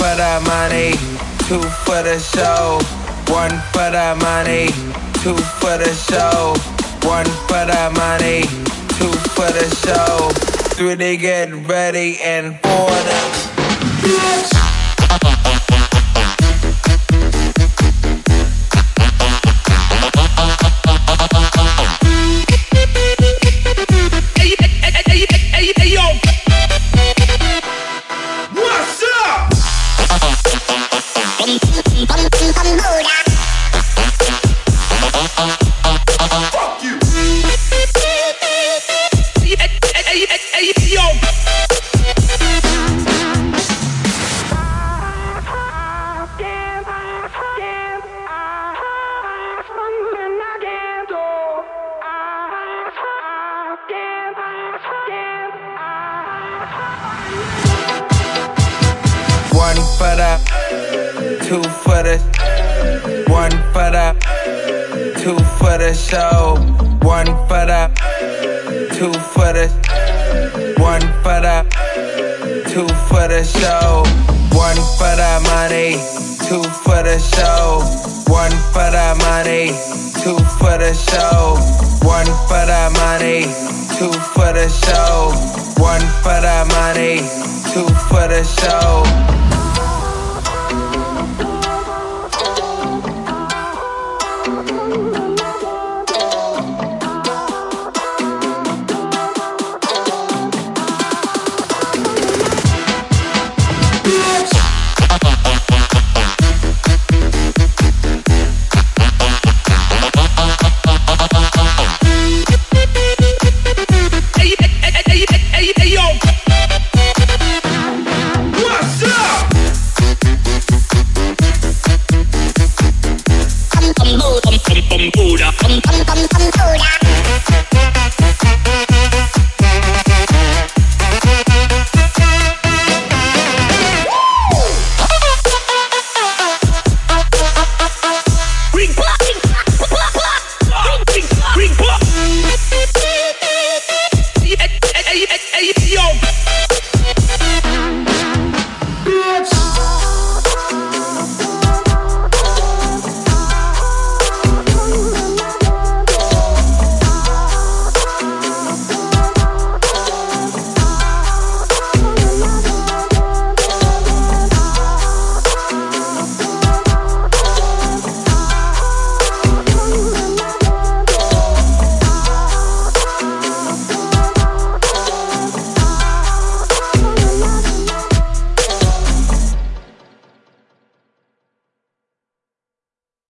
For the money, two for the show. One for the money, two for the show. One for the money, two for the show. Three to get ready and four to. Hey, One for the, two for the, one for the, two for the show. One for the, two for the, one for the, two for the show. One for the money, two for the show. One for the money, two for the show. One for the money, two for the show. One for the money, two for the show. con pura. Con, con, con, con.